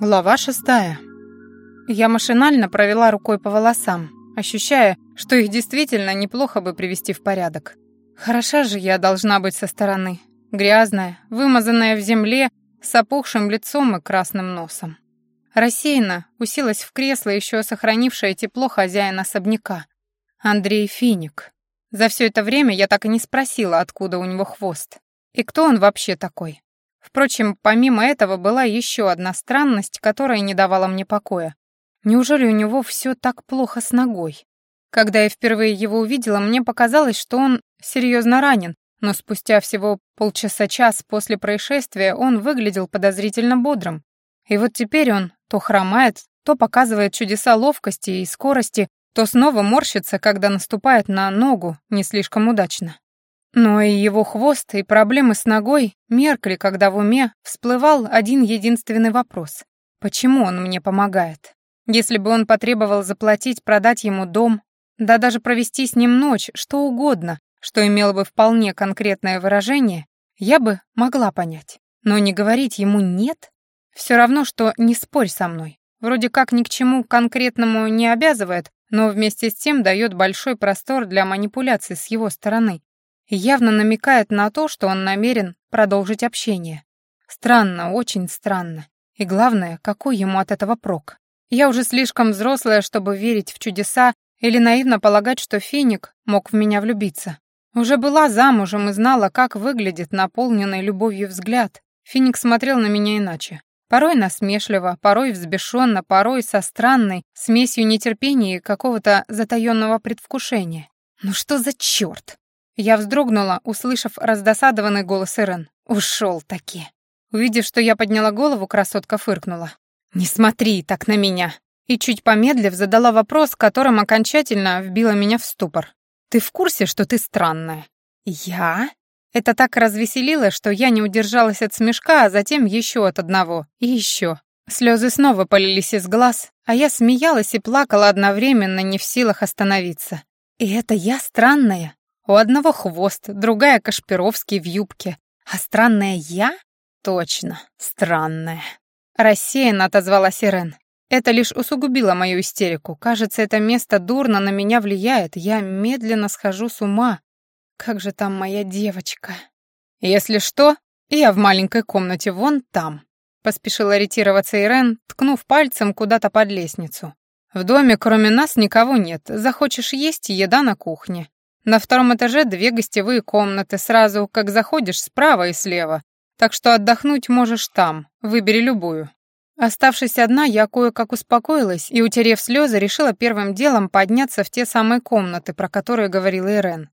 Глава шестая. Я машинально провела рукой по волосам, ощущая, что их действительно неплохо бы привести в порядок. Хороша же я должна быть со стороны. Грязная, вымазанная в земле, с опухшим лицом и красным носом. Рассеянно уселась в кресло еще сохранившее тепло хозяина особняка. Андрей Финик. За все это время я так и не спросила, откуда у него хвост. И кто он вообще такой. Впрочем, помимо этого была еще одна странность, которая не давала мне покоя. Неужели у него все так плохо с ногой? Когда я впервые его увидела, мне показалось, что он серьезно ранен, но спустя всего полчаса-час после происшествия он выглядел подозрительно бодрым. И вот теперь он то хромает, то показывает чудеса ловкости и скорости, то снова морщится, когда наступает на ногу не слишком удачно. Но и его хвост, и проблемы с ногой меркли, когда в уме всплывал один единственный вопрос. Почему он мне помогает? Если бы он потребовал заплатить, продать ему дом, да даже провести с ним ночь, что угодно, что имело бы вполне конкретное выражение, я бы могла понять. Но не говорить ему «нет» все равно, что не спорь со мной. Вроде как ни к чему конкретному не обязывает, но вместе с тем дает большой простор для манипуляций с его стороны, явно намекает на то, что он намерен продолжить общение. Странно, очень странно. И главное, какой ему от этого прок? Я уже слишком взрослая, чтобы верить в чудеса или наивно полагать, что Финик мог в меня влюбиться. Уже была замужем и знала, как выглядит наполненный любовью взгляд. Финик смотрел на меня иначе. Порой насмешливо, порой взбешенно, порой со странной смесью нетерпения и какого-то затаённого предвкушения. Ну что за чёрт? Я вздрогнула, услышав раздосадованный голос Ирен. Ушел таки. Увидев, что я подняла голову, красотка фыркнула. «Не смотри так на меня!» И чуть помедлив задала вопрос, которым окончательно вбила меня в ступор. «Ты в курсе, что ты странная?» «Я?» Это так развеселило, что я не удержалась от смешка, а затем еще от одного. И еще. Слезы снова полились из глаз, а я смеялась и плакала одновременно, не в силах остановиться. И это я странная? У одного хвост, другая Кашпировский в юбке. А странная я? Точно, странная. Рассеянно отозвалась Ирен. Это лишь усугубило мою истерику. Кажется, это место дурно на меня влияет. Я медленно схожу с ума. Как же там моя девочка? Если что, я в маленькой комнате вон там. Поспешила ретироваться Ирен, ткнув пальцем куда-то под лестницу. В доме кроме нас никого нет. Захочешь есть, еда на кухне. На втором этаже две гостевые комнаты, сразу как заходишь справа и слева. Так что отдохнуть можешь там, выбери любую. Оставшись одна, я кое-как успокоилась и, утерев слезы, решила первым делом подняться в те самые комнаты, про которые говорила Ирен.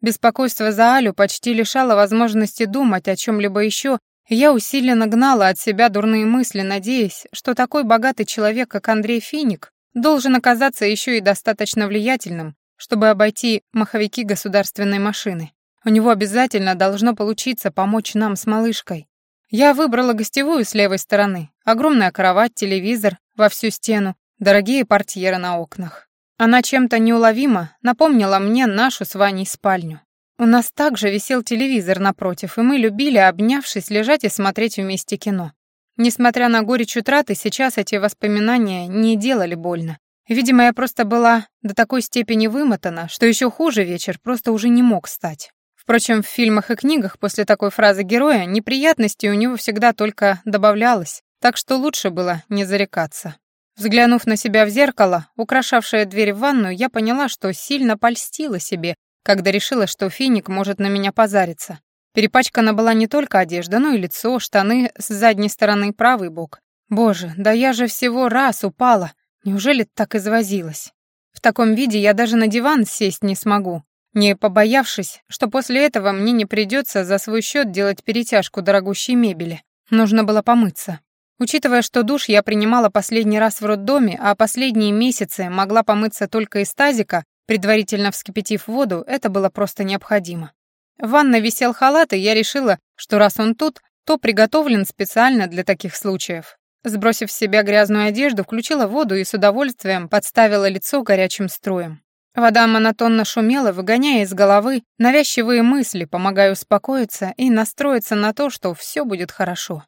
Беспокойство за Алю почти лишало возможности думать о чем-либо еще, и я усиленно гнала от себя дурные мысли, надеясь, что такой богатый человек, как Андрей Финик, должен оказаться еще и достаточно влиятельным, чтобы обойти маховики государственной машины. У него обязательно должно получиться помочь нам с малышкой. Я выбрала гостевую с левой стороны. Огромная кровать, телевизор во всю стену, дорогие портьеры на окнах. Она чем-то неуловимо напомнила мне нашу с Ваней спальню. У нас также висел телевизор напротив, и мы любили, обнявшись, лежать и смотреть вместе кино. Несмотря на горечь утраты, сейчас эти воспоминания не делали больно. Видимо, я просто была до такой степени вымотана, что еще хуже вечер просто уже не мог стать. Впрочем, в фильмах и книгах после такой фразы героя неприятностей у него всегда только добавлялось, так что лучше было не зарекаться. Взглянув на себя в зеркало, украшавшее дверь в ванную, я поняла, что сильно польстила себе, когда решила, что финик может на меня позариться. Перепачкана была не только одежда, но и лицо, штаны с задней стороны правый бок. Боже, да я же всего раз упала, Неужели так извозилась? В таком виде я даже на диван сесть не смогу, не побоявшись, что после этого мне не придется за свой счет делать перетяжку дорогущей мебели. Нужно было помыться. Учитывая, что душ я принимала последний раз в роддоме, а последние месяцы могла помыться только из тазика, предварительно вскипятив воду, это было просто необходимо. В ванной висел халат, и я решила, что раз он тут, то приготовлен специально для таких случаев. Сбросив с себя грязную одежду, включила воду и с удовольствием подставила лицо горячим струем. Вода монотонно шумела, выгоняя из головы навязчивые мысли, помогая успокоиться и настроиться на то, что все будет хорошо.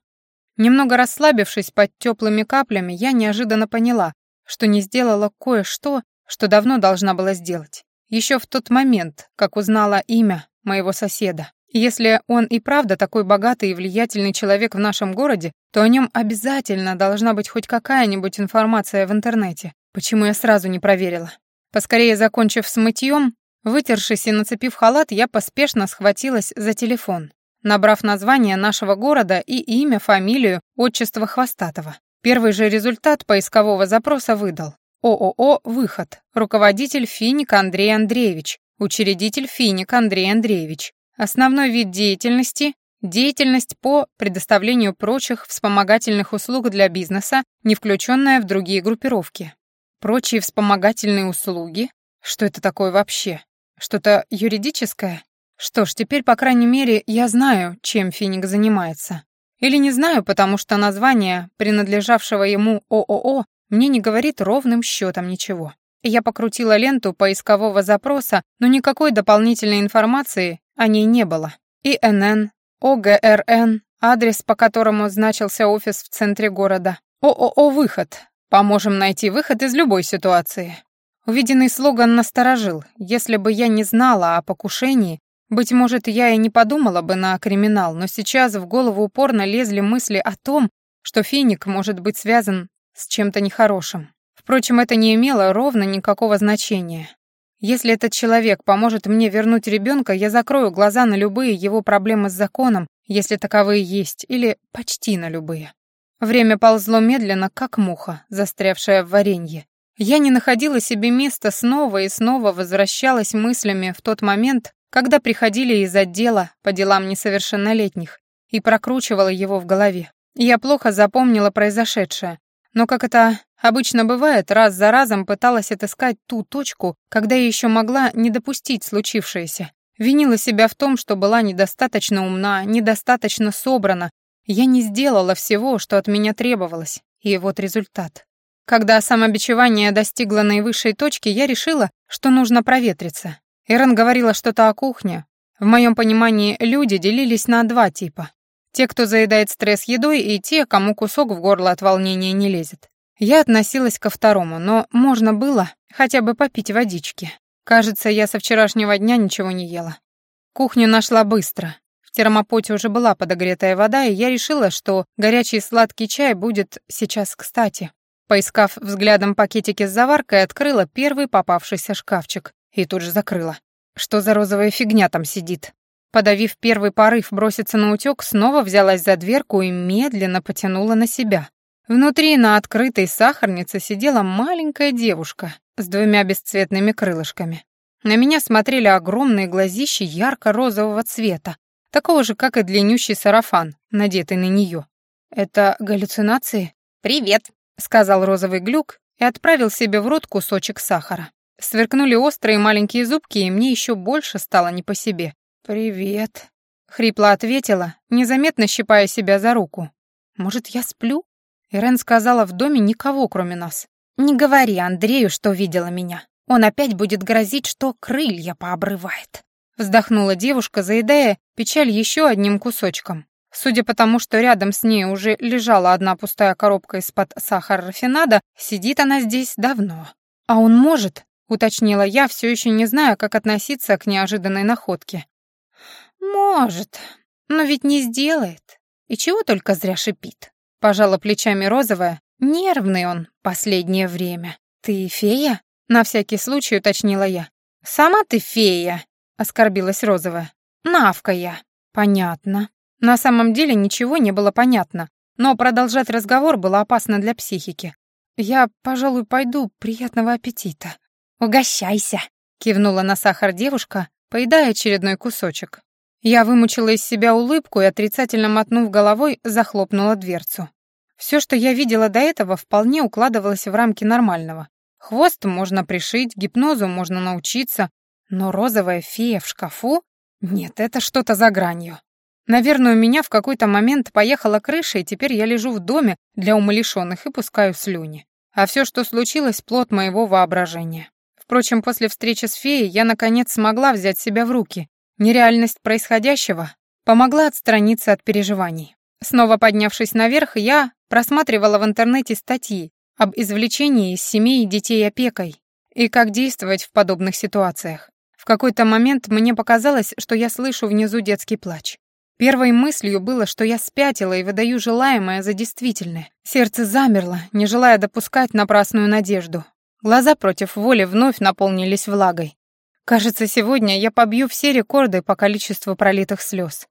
Немного расслабившись под теплыми каплями, я неожиданно поняла, что не сделала кое-что, что давно должна была сделать. Еще в тот момент, как узнала имя моего соседа. Если он и правда такой богатый и влиятельный человек в нашем городе, то о нем обязательно должна быть хоть какая-нибудь информация в интернете. Почему я сразу не проверила? Поскорее закончив с мытьем, вытершись и нацепив халат, я поспешно схватилась за телефон, набрав название нашего города и имя, фамилию, отчество Хвостатого. Первый же результат поискового запроса выдал. ООО «Выход», руководитель Финик Андрей Андреевич, учредитель Финик Андрей Андреевич, Основной вид деятельности – деятельность по предоставлению прочих вспомогательных услуг для бизнеса, не включенная в другие группировки. Прочие вспомогательные услуги? Что это такое вообще? Что-то юридическое? Что ж, теперь, по крайней мере, я знаю, чем Финик занимается. Или не знаю, потому что название, принадлежавшего ему ООО, мне не говорит ровным счетом ничего. Я покрутила ленту поискового запроса, но никакой дополнительной информации о ней не было. ИНН, ОГРН, адрес, по которому значился офис в центре города. ООО «Выход». Поможем найти выход из любой ситуации. Увиденный слоган насторожил. Если бы я не знала о покушении, быть может, я и не подумала бы на криминал, но сейчас в голову упорно лезли мысли о том, что финик может быть связан с чем-то нехорошим. Впрочем, это не имело ровно никакого значения. Если этот человек поможет мне вернуть ребенка, я закрою глаза на любые его проблемы с законом, если таковые есть, или почти на любые. Время ползло медленно, как муха, застрявшая в варенье. Я не находила себе места, снова и снова возвращалась мыслями в тот момент, когда приходили из отдела по делам несовершеннолетних, и прокручивала его в голове. Я плохо запомнила произошедшее, но, как это обычно бывает, раз за разом пыталась отыскать ту точку, когда я еще могла не допустить случившееся. Винила себя в том, что была недостаточно умна, недостаточно собрана. Я не сделала всего, что от меня требовалось. И вот результат. Когда самобичевание достигло наивысшей точки, я решила, что нужно проветриться. Эрен говорила что-то о кухне. В моем понимании люди делились на два типа. Те, кто заедает стресс едой, и те, кому кусок в горло от волнения не лезет. Я относилась ко второму, но можно было хотя бы попить водички. Кажется, я со вчерашнего дня ничего не ела. Кухню нашла быстро. В термопоте уже была подогретая вода, и я решила, что горячий сладкий чай будет сейчас кстати. Поискав взглядом пакетики с заваркой, открыла первый попавшийся шкафчик и тут же закрыла. Что за розовая фигня там сидит? Подавив первый порыв броситься на утёк, снова взялась за дверку и медленно потянула на себя. Внутри на открытой сахарнице сидела маленькая девушка с двумя бесцветными крылышками. На меня смотрели огромные глазищи ярко-розового цвета, такого же, как и длиннющий сарафан, надетый на неё. «Это галлюцинации?» «Привет», — сказал розовый глюк и отправил себе в рот кусочек сахара. Сверкнули острые маленькие зубки, и мне ещё больше стало не по себе. «Привет», — хрипло ответила, незаметно щипая себя за руку. «Может, я сплю?» Ирен сказала, в доме никого, кроме нас. «Не говори Андрею, что видела меня. Он опять будет грозить, что крылья пообрывает». Вздохнула девушка, заедая печаль еще одним кусочком. Судя по тому, что рядом с ней уже лежала одна пустая коробка из-под сахара-рафинада, сидит она здесь давно. «А он может?» — уточнила я, все еще не зная, как относиться к неожиданной находке. «Может, но ведь не сделает. И чего только зря шипит». Пожала плечами розовая. Нервный он последнее время. «Ты фея?» — на всякий случай уточнила я. «Сама ты фея», — оскорбилась розовая. «Навка я». «Понятно». На самом деле ничего не было понятно, но продолжать разговор было опасно для психики. «Я, пожалуй, пойду. Приятного аппетита». «Угощайся», — кивнула на сахар девушка, поедая очередной кусочек. Я вымучила из себя улыбку и, отрицательно мотнув головой, захлопнула дверцу. Все, что я видела до этого, вполне укладывалось в рамки нормального. Хвост можно пришить, гипнозу можно научиться, но розовая фея в шкафу? Нет, это что-то за гранью. Наверное, у меня в какой-то момент поехала крыша, и теперь я лежу в доме для умалишенных и пускаю слюни. А все, что случилось, плод моего воображения. Впрочем, после встречи с феей я, наконец, смогла взять себя в руки Нереальность происходящего помогла отстраниться от переживаний. Снова поднявшись наверх, я просматривала в интернете статьи об извлечении из семей детей опекой и как действовать в подобных ситуациях. В какой-то момент мне показалось, что я слышу внизу детский плач. Первой мыслью было, что я спятила и выдаю желаемое за действительное. Сердце замерло, не желая допускать напрасную надежду. Глаза против воли вновь наполнились влагой. Кажется, сегодня я побью все рекорды по количеству пролитых слез.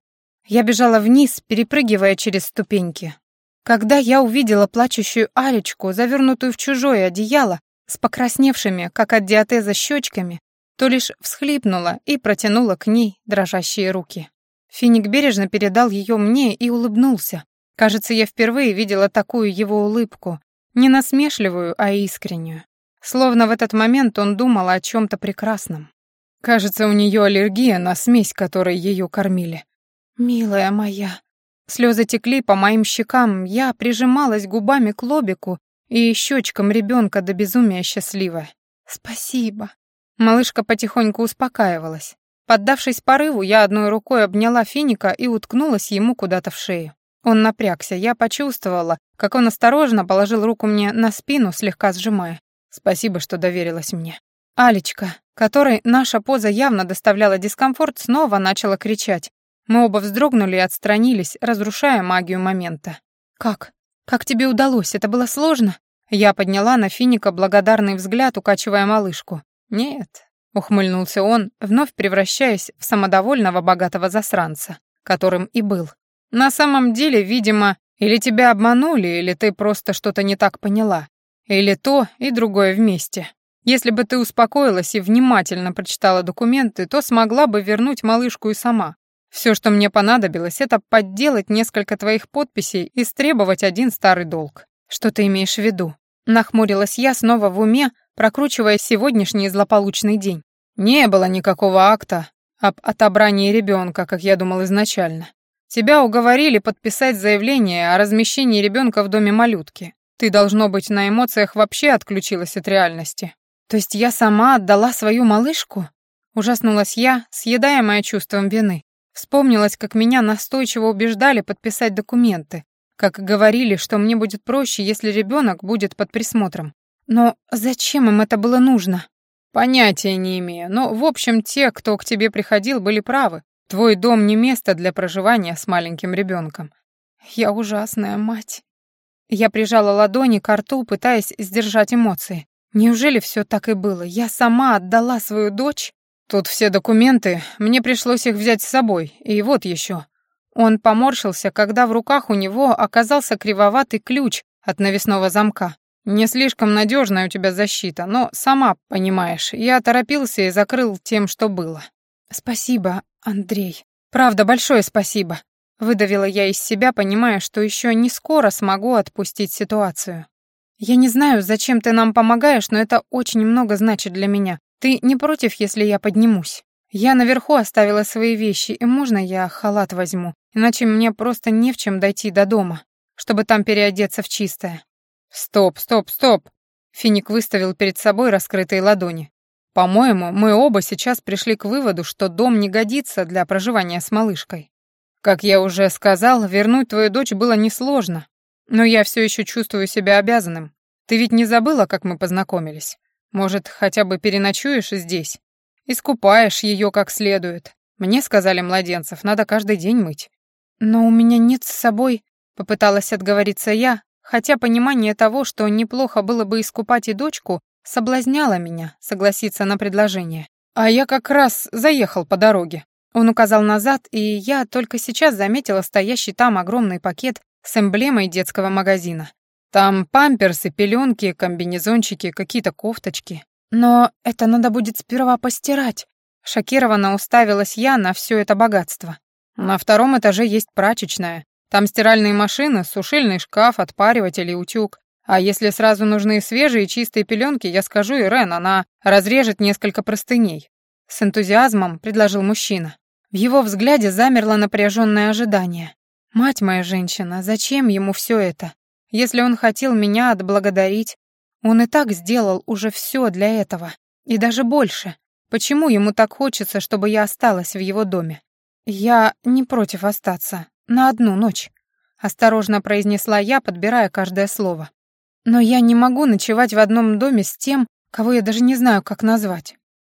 Я бежала вниз, перепрыгивая через ступеньки. Когда я увидела плачущую Алечку, завернутую в чужое одеяло, с покрасневшими, как от диатеза, щечками, то лишь всхлипнула и протянула к ней дрожащие руки. Финик бережно передал ее мне и улыбнулся. Кажется, я впервые видела такую его улыбку, не насмешливую, а искреннюю. Словно в этот момент он думал о чем-то прекрасном. Кажется, у нее аллергия на смесь, которой ее кормили. «Милая моя». Слезы текли по моим щекам, я прижималась губами к лобику и щечкам ребенка до безумия счастливая. «Спасибо». Малышка потихоньку успокаивалась. Поддавшись порыву, я одной рукой обняла Финика и уткнулась ему куда-то в шею. Он напрягся, я почувствовала, как он осторожно положил руку мне на спину, слегка сжимая. Спасибо, что доверилась мне. Алечка, которой наша поза явно доставляла дискомфорт, снова начала кричать, мы оба вздрогнули и отстранились, разрушая магию момента. «Как? Как тебе удалось? Это было сложно?» Я подняла на Финика благодарный взгляд, укачивая малышку. «Нет», — ухмыльнулся он, вновь превращаясь в самодовольного богатого засранца, которым и был. «На самом деле, видимо, или тебя обманули, или ты просто что-то не так поняла. Или то и другое вместе. Если бы ты успокоилась и внимательно прочитала документы, то смогла бы вернуть малышку и сама. Все, что мне понадобилось, это подделать несколько твоих подписей и стребовать один старый долг. Что ты имеешь в виду? Нахмурилась я снова в уме, прокручивая сегодняшний злополучный день. Не было никакого акта об отобрании ребенка, как я думал изначально. Тебя уговорили подписать заявление о размещении ребенка в доме малютки. Ты, должно быть, на эмоциях вообще отключилась от реальности. То есть я сама отдала свою малышку? Ужаснулась я, съедаемая чувством вины. Вспомнилось, как меня настойчиво убеждали подписать документы, как говорили, что мне будет проще, если ребенок будет под присмотром. Но зачем им это было нужно? Понятия не имею, но, в общем, те, кто к тебе приходил, были правы. Твой дом не место для проживания с маленьким ребенком. Я ужасная мать. Я прижала ладони к рту, пытаясь сдержать эмоции. Неужели все так и было? Я сама отдала свою дочь? Тут все документы, мне пришлось их взять с собой, и вот еще. Он поморщился, когда в руках у него оказался кривоватый ключ от навесного замка. Не слишком надежная у тебя защита, но сама понимаешь, я торопился и закрыл тем, что было. Спасибо, Андрей. Правда, большое спасибо. Выдавила я из себя, понимая, что еще не скоро смогу отпустить ситуацию. Я не знаю, зачем ты нам помогаешь, но это очень много значит для меня. Ты не против, если я поднимусь? Я наверху оставила свои вещи, и можно я халат возьму? Иначе мне просто не в чем дойти до дома, чтобы там переодеться в чистое. Стоп, стоп, стоп. Финик выставил перед собой раскрытые ладони. По-моему, мы оба сейчас пришли к выводу, что дом не годится для проживания с малышкой. Как я уже сказал, вернуть твою дочь было несложно, но я все еще чувствую себя обязанным. Ты ведь не забыла, как мы познакомились? Может, хотя бы переночуешь здесь? Искупаешь ее как следует. Мне сказали младенцев, надо каждый день мыть. Но у меня нет с собой, попыталась отговориться я, хотя понимание того, что неплохо было бы искупать и дочку, соблазняло меня согласиться на предложение. А я как раз заехал по дороге. Он указал назад, и я только сейчас заметила стоящий там огромный пакет с эмблемой детского магазина. Там памперсы, пеленки, комбинезончики, какие-то кофточки. Но это надо будет сперва постирать. Шокированно уставилась я на все это богатство. На втором этаже есть прачечная. Там стиральные машины, сушильный шкаф, отпариватель и утюг. А если сразу нужны свежие чистые пеленки, я скажу Ирен, она разрежет несколько простыней. С энтузиазмом предложил мужчина. В его взгляде замерло напряженное ожидание. Мать моя женщина, зачем ему все это? Если он хотел меня отблагодарить, он и так сделал уже все для этого. И даже больше. Почему ему так хочется, чтобы я осталась в его доме? Я не против остаться. На одну ночь. осторожно произнесла я, подбирая каждое слово. Но я не могу ночевать в одном доме с тем, кого я даже не знаю, как назвать.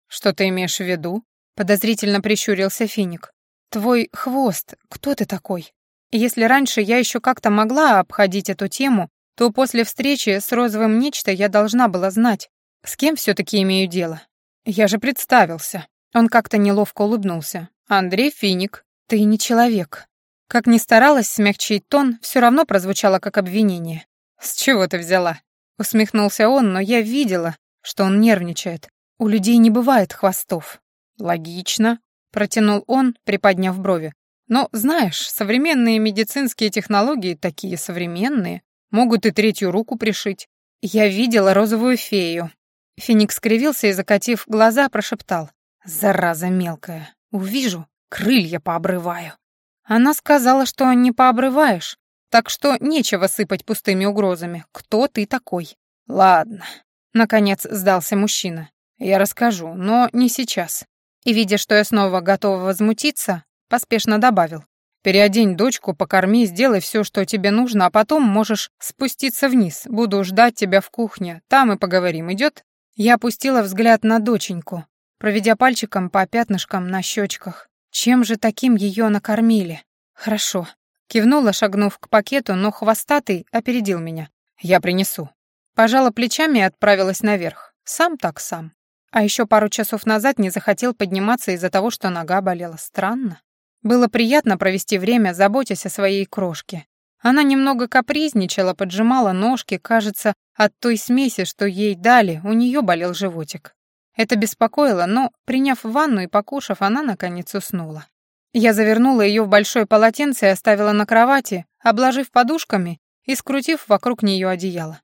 Что ты имеешь в виду? Подозрительно прищурился Финик. Твой хвост, кто ты такой? Если раньше я еще как-то могла обходить эту тему, то после встречи с розовым нечто я должна была знать, с кем все-таки имею дело. Я же представился. Он как-то неловко улыбнулся. Андрей Финик, ты не человек. Как ни старалась смягчить тон, все равно прозвучало как обвинение. «С чего ты взяла?» Усмехнулся он, но я видела, что он нервничает. У людей не бывает хвостов. «Логично», — протянул он, приподняв брови. «Но, знаешь, современные медицинские технологии такие современные. Могут и третью руку пришить. Я видела розовую фею». Феникс скривился и, закатив глаза, прошептал. «Зараза мелкая. Увижу, крылья пообрываю». Она сказала, что не пообрываешь, так что нечего сыпать пустыми угрозами. Кто ты такой? Ладно. Наконец сдался мужчина. Я расскажу, но не сейчас. И, видя, что я снова готова возмутиться, поспешно добавил. Переодень дочку, покорми, сделай все, что тебе нужно, а потом можешь спуститься вниз. Буду ждать тебя в кухне. Там и поговорим. Идет? Я опустила взгляд на доченьку, проведя пальчиком по пятнышкам на щечках. Чем же таким ее накормили? Хорошо. Кивнула, шагнув к пакету, но хвостатый опередил меня. Я принесу. Пожала плечами и отправилась наверх. Сам так сам. А еще пару часов назад не захотел подниматься из-за того, что нога болела. Странно. Было приятно провести время, заботясь о своей крошке. Она немного капризничала, поджимала ножки, кажется, от той смеси, что ей дали, у нее болел животик. Это беспокоило, но, приняв ванну и покушав, она, наконец, уснула. Я завернула ее в большое полотенце и оставила на кровати, обложив подушками и скрутив вокруг нее одеяло.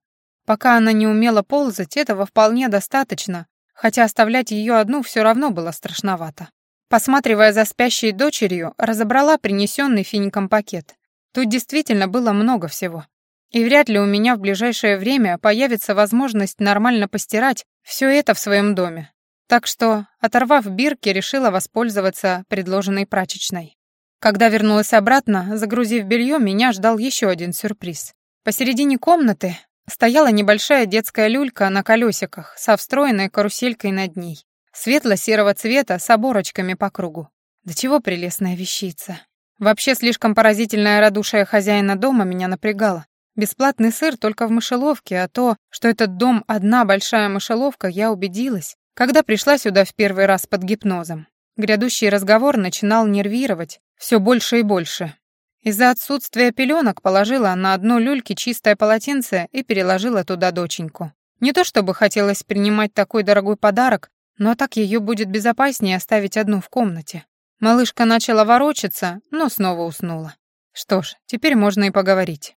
Пока она не умела ползать, этого вполне достаточно, хотя оставлять ее одну все равно было страшновато. Посматривая за спящей дочерью, разобрала принесенный фиником пакет. Тут действительно было много всего. И вряд ли у меня в ближайшее время появится возможность нормально постирать все это в своем доме. Так что, оторвав бирки, решила воспользоваться предложенной прачечной. Когда вернулась обратно, загрузив белье, меня ждал еще один сюрприз. Посередине комнаты стояла небольшая детская люлька на колесиках со встроенной каруселькой над ней светло-серого цвета с оборочками по кругу. Да чего прелестная вещица. Вообще слишком поразительное радушие хозяина дома меня напрягало. Бесплатный сыр только в мышеловке, а то, что этот дом одна большая мышеловка, я убедилась, когда пришла сюда в первый раз под гипнозом. Грядущий разговор начинал нервировать все больше и больше. Из-за отсутствия пеленок положила на одно люльке чистое полотенце и переложила туда доченьку. Не то чтобы хотелось принимать такой дорогой подарок, но так ее будет безопаснее оставить одну в комнате. Малышка начала ворочаться, но снова уснула. Что ж, теперь можно и поговорить.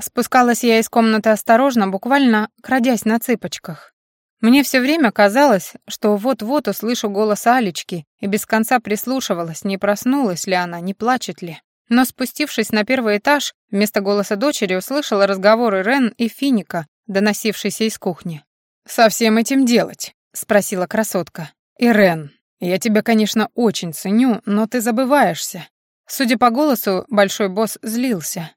Спускалась я из комнаты осторожно, буквально крадясь на цыпочках. Мне все время казалось, что вот-вот услышу голос Алечки и без конца прислушивалась, не проснулась ли она, не плачет ли. Но спустившись на первый этаж, вместо голоса дочери услышала разговоры Рен и Финика, доносившиеся из кухни. «Со всем этим делать?» — спросила красотка. «Ирен, я тебя, конечно, очень ценю, но ты забываешься». Судя по голосу, большой босс злился.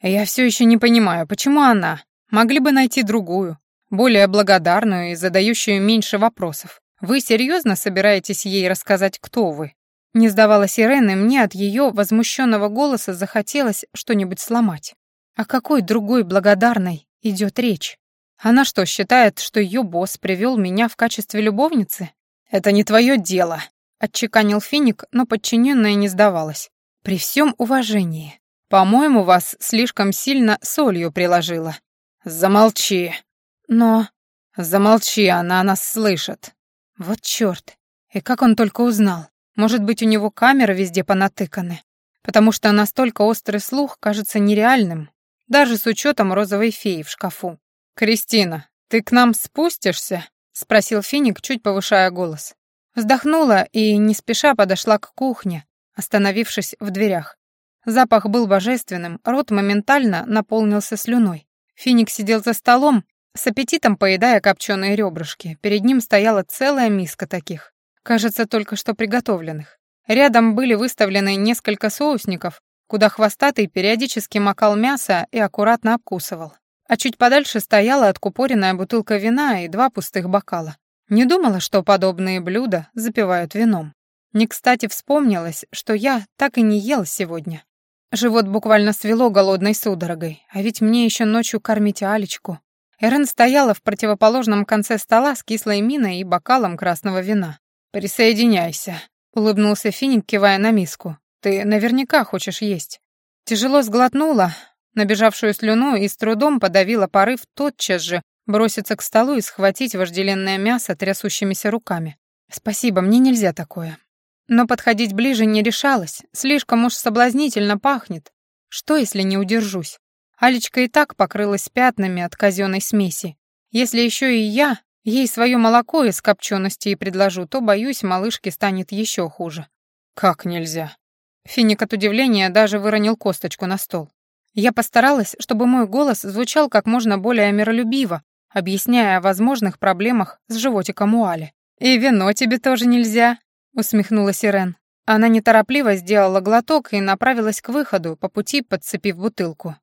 «Я все еще не понимаю, почему она? Могли бы найти другую, более благодарную и задающую меньше вопросов. Вы серьезно собираетесь ей рассказать, кто вы?» Не сдавалась Ирен, и мне от ее возмущенного голоса захотелось что-нибудь сломать. О какой другой благодарной идет речь? Она что, считает, что ее босс привел меня в качестве любовницы? Это не твое дело, отчеканил Финик, но подчиненная не сдавалась. При всем уважении. По-моему, вас слишком сильно солью приложила. Замолчи. Но... Замолчи, она нас слышит. Вот чёрт. И как он только узнал? Может быть, у него камеры везде понатыканы? Потому что настолько острый слух кажется нереальным, даже с учетом розовой феи в шкафу. «Кристина, ты к нам спустишься?» — спросил Финик, чуть повышая голос. Вздохнула и не спеша подошла к кухне, остановившись в дверях. Запах был божественным, рот моментально наполнился слюной. Финик сидел за столом, с аппетитом поедая копченые ребрышки. Перед ним стояла целая миска таких, кажется, только что приготовленных. Рядом были выставлены несколько соусников, куда хвостатый периодически макал мясо и аккуратно обкусывал. А чуть подальше стояла откупоренная бутылка вина и два пустых бокала. Не думала, что подобные блюда запивают вином. Не кстати вспомнилось, что я так и не ел сегодня. Живот буквально свело голодной судорогой, а ведь мне еще ночью кормить Алечку. Эрен стояла в противоположном конце стола с кислой миной и бокалом красного вина. «Присоединяйся», — улыбнулся Финик, кивая на миску. «Ты наверняка хочешь есть». Тяжело сглотнула, набежавшую слюну и с трудом подавила порыв тотчас же броситься к столу и схватить вожделенное мясо трясущимися руками. «Спасибо, мне нельзя такое». Но подходить ближе не решалась, слишком уж соблазнительно пахнет. Что, если не удержусь? Алечка и так покрылась пятнами от казенной смеси. Если еще и я ей свое молоко из копчености и предложу, то, боюсь, малышке станет еще хуже. Как нельзя? Финик от удивления даже выронил косточку на стол. Я постаралась, чтобы мой голос звучал как можно более миролюбиво, объясняя о возможных проблемах с животиком у Али. «И вино тебе тоже нельзя», — усмехнулась Ирен. Она неторопливо сделала глоток и направилась к выходу, по пути подцепив бутылку.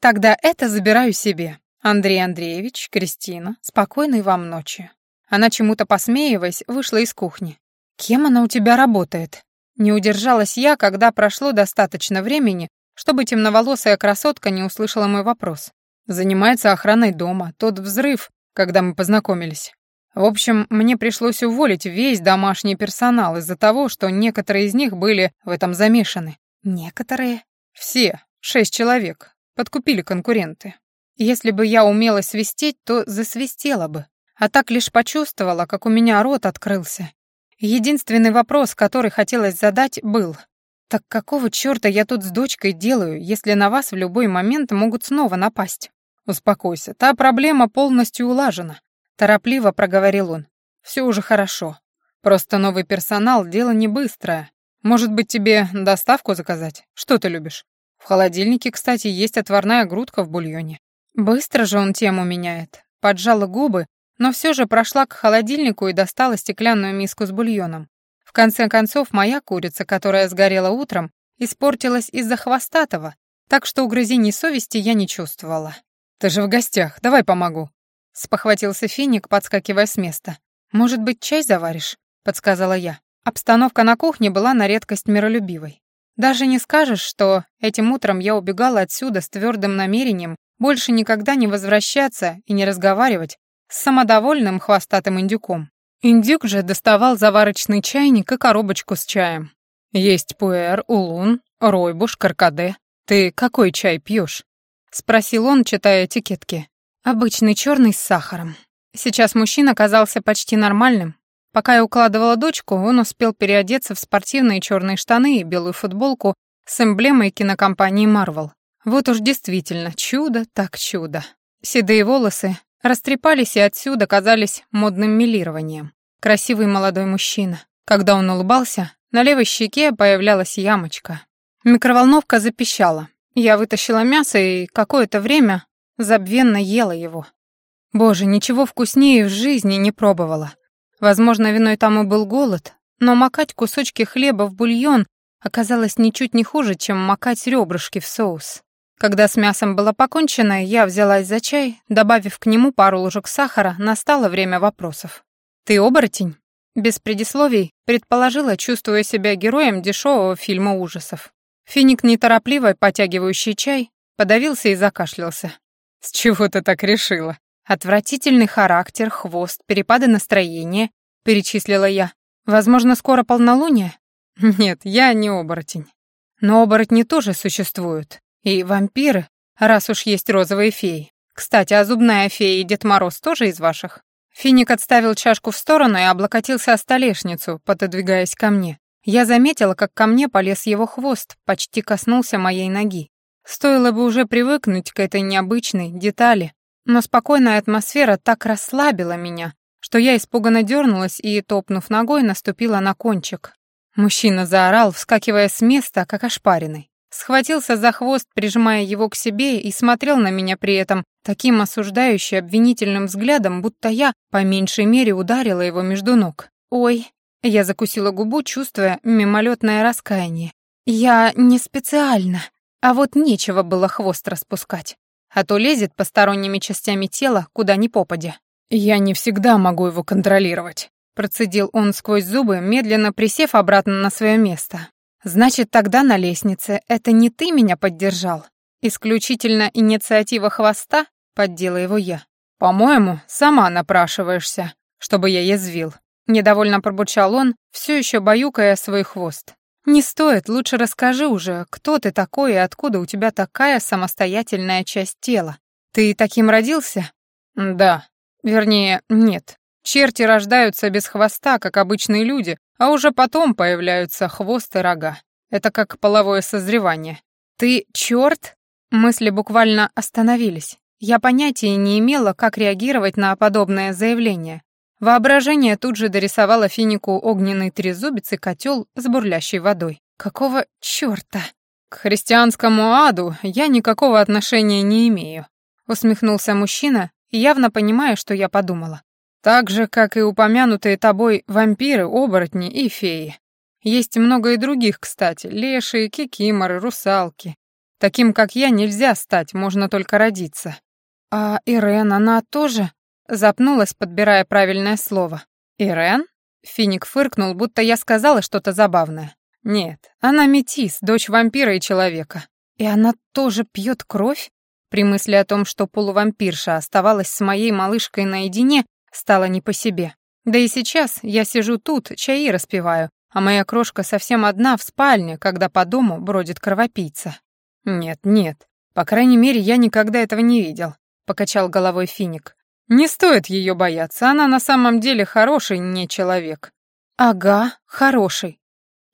«Тогда это забираю себе. Андрей Андреевич, Кристина, спокойной вам ночи». Она чему-то посмеиваясь, вышла из кухни. «Кем она у тебя работает?» Не удержалась я, когда прошло достаточно времени, чтобы темноволосая красотка не услышала мой вопрос. Занимается охраной дома, тот взрыв, когда мы познакомились. В общем, мне пришлось уволить весь домашний персонал из-за того, что некоторые из них были в этом замешаны. Некоторые? Все, шесть человек. Подкупили конкуренты. Если бы я умела свистеть, то засвистела бы. А так лишь почувствовала, как у меня рот открылся. Единственный вопрос, который хотелось задать, был — «Так какого чёрта я тут с дочкой делаю, если на вас в любой момент могут снова напасть?» «Успокойся, та проблема полностью улажена», — торопливо проговорил он. «Всё уже хорошо. Просто новый персонал — дело не быстрое. Может быть, тебе доставку заказать? Что ты любишь? В холодильнике, кстати, есть отварная грудка в бульоне». Быстро же он тему меняет. Поджала губы, но всё же прошла к холодильнику и достала стеклянную миску с бульоном. В конце концов, моя курица, которая сгорела утром, испортилась из-за хвостатого, так что угрызений совести я не чувствовала. «Ты же в гостях, давай помогу», — спохватился Финик, подскакивая с места. «Может быть, чай заваришь?» — подсказала я. Обстановка на кухне была на редкость миролюбивой. Даже не скажешь, что этим утром я убегала отсюда с твердым намерением больше никогда не возвращаться и не разговаривать с самодовольным хвостатым индюком. Индюк же доставал заварочный чайник и коробочку с чаем. Есть пуэр, улун, ройбуш, каркаде. Ты какой чай пьешь? Спросил он, читая этикетки. Обычный черный с сахаром. Сейчас мужчина казался почти нормальным. Пока я укладывала дочку, он успел переодеться в спортивные черные штаны и белую футболку с эмблемой кинокомпании Marvel. Вот уж действительно, чудо так чудо. Седые волосы, растрепались и отсюда казались модным милированием. Красивый молодой мужчина. Когда он улыбался, на левой щеке появлялась ямочка. Микроволновка запищала. Я вытащила мясо и какое-то время забвенно ела его. Боже, ничего вкуснее в жизни не пробовала. Возможно, виной там и был голод, но макать кусочки хлеба в бульон оказалось ничуть не хуже, чем макать ребрышки в соус. Когда с мясом было покончено, я взялась за чай, добавив к нему пару ложек сахара, настало время вопросов. «Ты оборотень?» Без предисловий предположила, чувствуя себя героем дешевого фильма ужасов. Финик, неторопливо потягивающий чай, подавился и закашлялся. «С чего ты так решила?» «Отвратительный характер, хвост, перепады настроения», — перечислила я. «Возможно, скоро полнолуние?» «Нет, я не оборотень». «Но оборотни тоже существуют. И вампиры, раз уж есть розовые феи. Кстати, а зубная фея и Дед Мороз тоже из ваших? Финик отставил чашку в сторону и облокотился о столешницу, пододвигаясь ко мне. Я заметила, как ко мне полез его хвост, почти коснулся моей ноги. Стоило бы уже привыкнуть к этой необычной детали, но спокойная атмосфера так расслабила меня, что я испуганно дернулась и, топнув ногой, наступила на кончик. Мужчина заорал, вскакивая с места, как ошпаренный. Схватился за хвост, прижимая его к себе, и смотрел на меня при этом таким осуждающим обвинительным взглядом, будто я, по меньшей мере, ударила его между ног. «Ой!» Я закусила губу, чувствуя мимолетное раскаяние. «Я не специально, а вот нечего было хвост распускать, а то лезет посторонними частями тела, куда ни попадя». «Я не всегда могу его контролировать», — процедил он сквозь зубы, медленно присев обратно на свое место. «Значит, тогда на лестнице это не ты меня поддержал? Исключительно инициатива хвоста?» — поддела его я. «По-моему, сама напрашиваешься, чтобы я язвил». Недовольно пробурчал он, все еще баюкая свой хвост. «Не стоит, лучше расскажи уже, кто ты такой и откуда у тебя такая самостоятельная часть тела. Ты таким родился?» «Да. Вернее, нет. Черти рождаются без хвоста, как обычные люди, а уже потом появляются хвост и рога. Это как половое созревание. Ты черт? Мысли буквально остановились. Я понятия не имела, как реагировать на подобное заявление. Воображение тут же дорисовало финику огненный трезубец и котел с бурлящей водой. Какого чёрта? К христианскому аду я никакого отношения не имею, усмехнулся мужчина, явно понимая, что я подумала. Так же, как и упомянутые тобой вампиры, оборотни и феи. Есть много и других, кстати, лешие, кикиморы, русалки. Таким, как я, нельзя стать, можно только родиться. А Ирен, она тоже? Запнулась, подбирая правильное слово. Ирен? Финик фыркнул, будто я сказала что-то забавное. Нет, она метис, дочь вампира и человека. И она тоже пьет кровь? При мысли о том, что полувампирша оставалась с моей малышкой наедине, стало не по себе. Да и сейчас я сижу тут, чаи распиваю, а моя крошка совсем одна в спальне, когда по дому бродит кровопийца. Нет, нет, по крайней мере, я никогда этого не видел. — покачал головой Финик. «Не стоит ее бояться, она на самом деле хороший не человек». «Ага, хороший.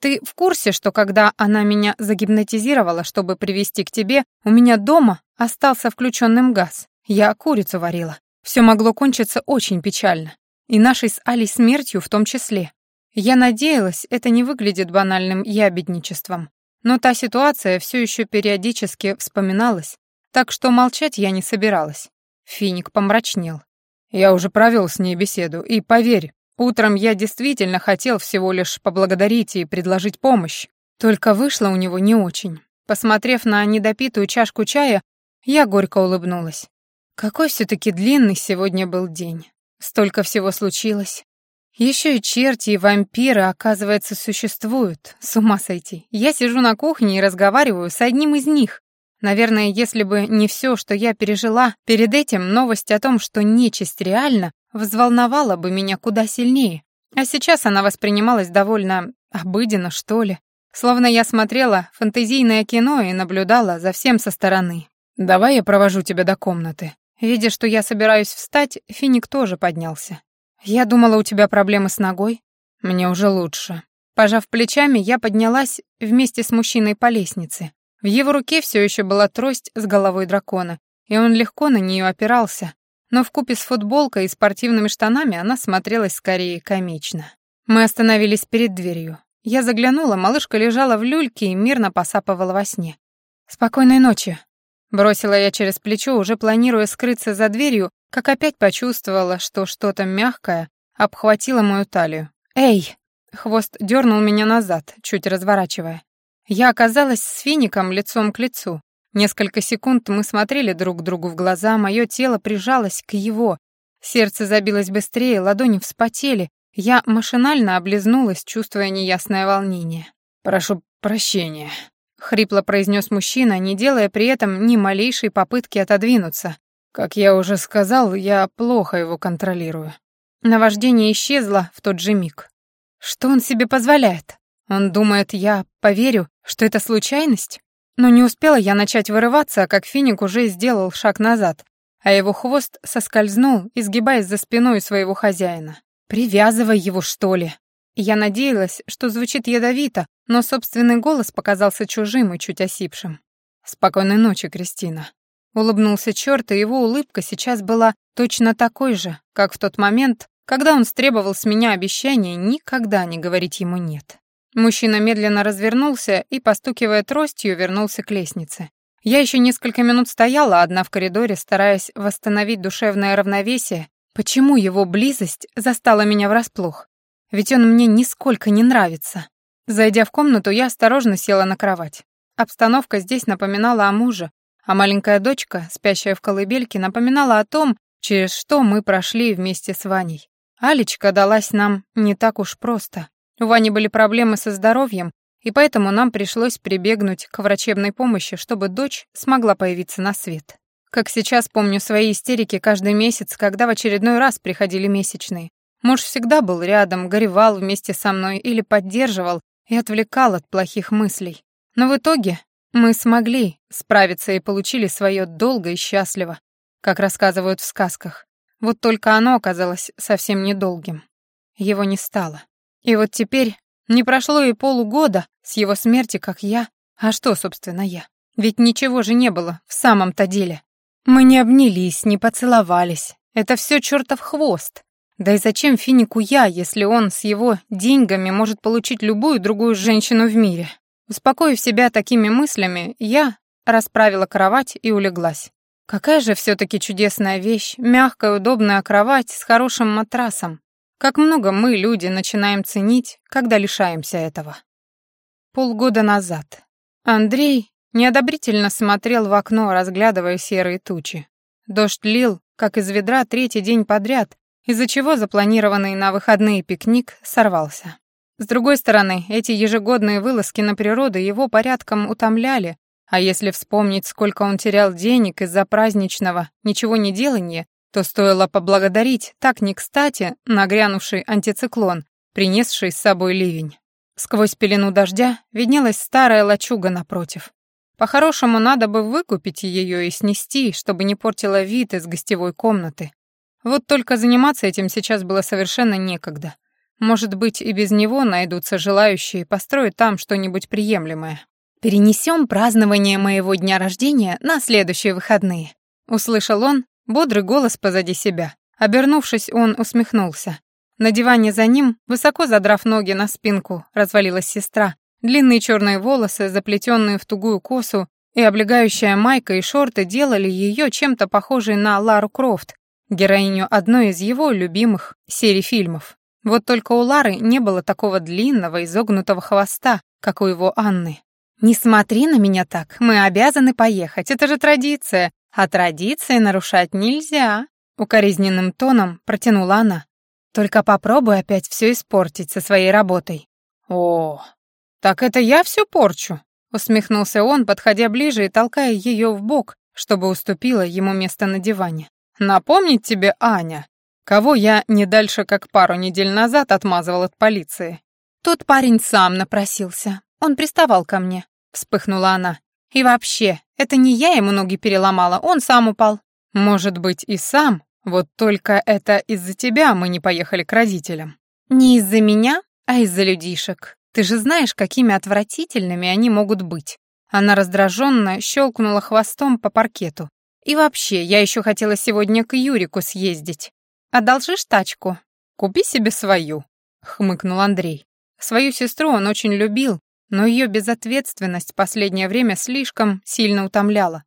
Ты в курсе, что когда она меня загипнотизировала, чтобы привести к тебе, у меня дома остался включенным газ? Я курицу варила. Все могло кончиться очень печально. И нашей с Алей смертью в том числе. Я надеялась, это не выглядит банальным ябедничеством. Но та ситуация все еще периодически вспоминалась, так что молчать я не собиралась. Финик помрачнел. Я уже провел с ней беседу, и поверь, утром я действительно хотел всего лишь поблагодарить и предложить помощь. Только вышло у него не очень. Посмотрев на недопитую чашку чая, я горько улыбнулась. Какой все таки длинный сегодня был день. Столько всего случилось. Еще и черти, и вампиры, оказывается, существуют. С ума сойти. Я сижу на кухне и разговариваю с одним из них. Наверное, если бы не все, что я пережила, перед этим новость о том, что нечисть реально, взволновала бы меня куда сильнее. А сейчас она воспринималась довольно обыденно, что ли. Словно я смотрела фантазийное кино и наблюдала за всем со стороны. «Давай я провожу тебя до комнаты». Видя, что я собираюсь встать, Финик тоже поднялся. «Я думала, у тебя проблемы с ногой». «Мне уже лучше». Пожав плечами, я поднялась вместе с мужчиной по лестнице. В его руке все еще была трость с головой дракона, и он легко на нее опирался, но в купе с футболкой и спортивными штанами она смотрелась скорее комично. Мы остановились перед дверью. Я заглянула, малышка лежала в люльке и мирно посапывала во сне. «Спокойной ночи», — бросила я через плечо, уже планируя скрыться за дверью, как опять почувствовала, что что-то мягкое обхватило мою талию. «Эй!» — хвост дернул меня назад, чуть разворачивая. Я оказалась с фиником лицом к лицу. Несколько секунд мы смотрели друг другу в глаза, мое тело прижалось к его. Сердце забилось быстрее, ладони вспотели. Я машинально облизнулась, чувствуя неясное волнение. «Прошу прощения», — хрипло произнес мужчина, не делая при этом ни малейшей попытки отодвинуться. «Как я уже сказал, я плохо его контролирую». Наваждение исчезло в тот же миг. Что он себе позволяет? Он думает, я поверю, что это случайность? Но не успела я начать вырываться, как финик уже сделал шаг назад, а его хвост соскользнул, изгибаясь за спиной своего хозяина. «Привязывай его, что ли?» Я надеялась, что звучит ядовито, но собственный голос показался чужим и чуть осипшим. «Спокойной ночи, Кристина». Улыбнулся черт, и его улыбка сейчас была точно такой же, как в тот момент, когда он стребовал с меня обещание никогда не говорить ему «нет». Мужчина медленно развернулся и, постукивая тростью, вернулся к лестнице. Я еще несколько минут стояла одна в коридоре, стараясь восстановить душевное равновесие. Почему его близость застала меня врасплох? Ведь он мне нисколько не нравится. Зайдя в комнату, я осторожно села на кровать. Обстановка здесь напоминала о муже, а маленькая дочка, спящая в колыбельке, напоминала о том, через что мы прошли вместе с Ваней. Алечка далась нам не так уж просто. У Вани были проблемы со здоровьем, и поэтому нам пришлось прибегнуть к врачебной помощи, чтобы дочь смогла появиться на свет. Как сейчас помню свои истерики каждый месяц, когда в очередной раз приходили месячные. Муж всегда был рядом, горевал вместе со мной или поддерживал и отвлекал от плохих мыслей. Но в итоге мы смогли справиться и получили свое долго и счастливо, как рассказывают в сказках. Вот только оно оказалось совсем недолгим. Его не стало. И вот теперь не прошло и полугода с его смерти, как я. А что, собственно, я? Ведь ничего же не было в самом-то деле. Мы не обнялись, не поцеловались. Это все чертов хвост. Да и зачем Финику я, если он с его деньгами может получить любую другую женщину в мире? Успокоив себя такими мыслями, я расправила кровать и улеглась. Какая же все таки чудесная вещь, мягкая, удобная кровать с хорошим матрасом. Как много мы, люди, начинаем ценить, когда лишаемся этого. Полгода назад. Андрей неодобрительно смотрел в окно, разглядывая серые тучи. Дождь лил, как из ведра, третий день подряд, из-за чего запланированный на выходные пикник сорвался. С другой стороны, эти ежегодные вылазки на природу его порядком утомляли, а если вспомнить, сколько он терял денег из-за праздничного ничего не делания, то стоило поблагодарить так не кстати нагрянувший антициклон, принесший с собой ливень. Сквозь пелену дождя виднелась старая лачуга напротив. По-хорошему, надо бы выкупить ее и снести, чтобы не портила вид из гостевой комнаты. Вот только заниматься этим сейчас было совершенно некогда. Может быть, и без него найдутся желающие построить там что-нибудь приемлемое. «Перенесем празднование моего дня рождения на следующие выходные», — услышал он, Бодрый голос позади себя. Обернувшись, он усмехнулся. На диване за ним, высоко задрав ноги на спинку, развалилась сестра. Длинные черные волосы, заплетенные в тугую косу, и облегающая майка и шорты делали ее чем-то похожей на Лару Крофт, героиню одной из его любимых серий фильмов. Вот только у Лары не было такого длинного изогнутого хвоста, как у его Анны. «Не смотри на меня так, мы обязаны поехать, это же традиция», а традиции нарушать нельзя, укоризненным тоном протянула она. Только попробуй опять все испортить со своей работой. О, так это я все порчу, усмехнулся он, подходя ближе и толкая ее в бок, чтобы уступила ему место на диване. Напомнить тебе, Аня, кого я не дальше как пару недель назад отмазывал от полиции. Тот парень сам напросился. Он приставал ко мне, вспыхнула она. И вообще, это не я ему ноги переломала, он сам упал. Может быть, и сам, вот только это из-за тебя мы не поехали к родителям. Не из-за меня, а из-за людишек. Ты же знаешь, какими отвратительными они могут быть. Она раздраженно щелкнула хвостом по паркету. И вообще, я еще хотела сегодня к Юрику съездить. Одолжишь тачку? Купи себе свою, хмыкнул Андрей. Свою сестру он очень любил, но ее безответственность последнее время слишком сильно утомляла.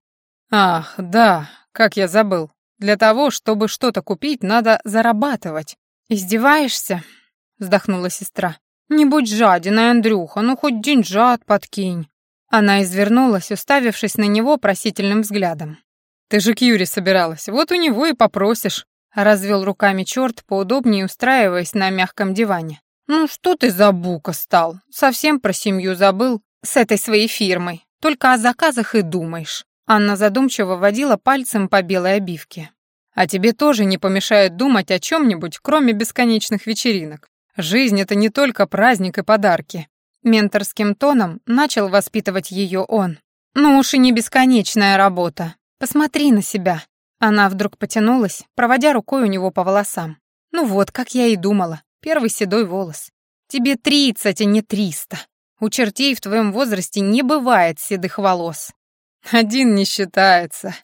«Ах, да, как я забыл. Для того, чтобы что-то купить, надо зарабатывать». «Издеваешься?» — вздохнула сестра. «Не будь жадиной, Андрюха, ну хоть деньжат подкинь». Она извернулась, уставившись на него просительным взглядом. «Ты же к Юре собиралась, вот у него и попросишь», — развел руками черт, поудобнее устраиваясь на мягком диване. «Ну что ты за бука стал? Совсем про семью забыл? С этой своей фирмой. Только о заказах и думаешь». Анна задумчиво водила пальцем по белой обивке. «А тебе тоже не помешает думать о чем-нибудь, кроме бесконечных вечеринок. Жизнь — это не только праздник и подарки». Менторским тоном начал воспитывать ее он. «Ну уж и не бесконечная работа. Посмотри на себя». Она вдруг потянулась, проводя рукой у него по волосам. «Ну вот, как я и думала. Первый седой волос. Тебе тридцать, а не триста. У чертей в твоем возрасте не бывает седых волос. Один не считается,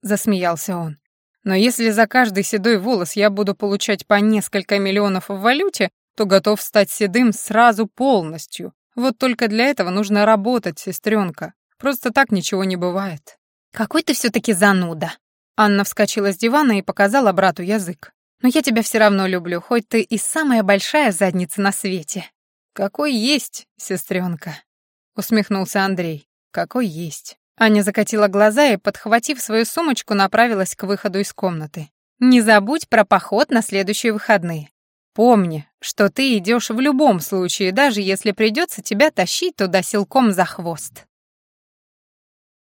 засмеялся он. Но если за каждый седой волос я буду получать по несколько миллионов в валюте, то готов стать седым сразу полностью. Вот только для этого нужно работать, сестренка. Просто так ничего не бывает. Какой ты все-таки зануда. Анна вскочила с дивана и показала брату язык. Но я тебя все равно люблю, хоть ты и самая большая задница на свете». «Какой есть, сестренка», — усмехнулся Андрей. «Какой есть». Аня закатила глаза и, подхватив свою сумочку, направилась к выходу из комнаты. «Не забудь про поход на следующие выходные. Помни, что ты идешь в любом случае, даже если придется тебя тащить туда силком за хвост».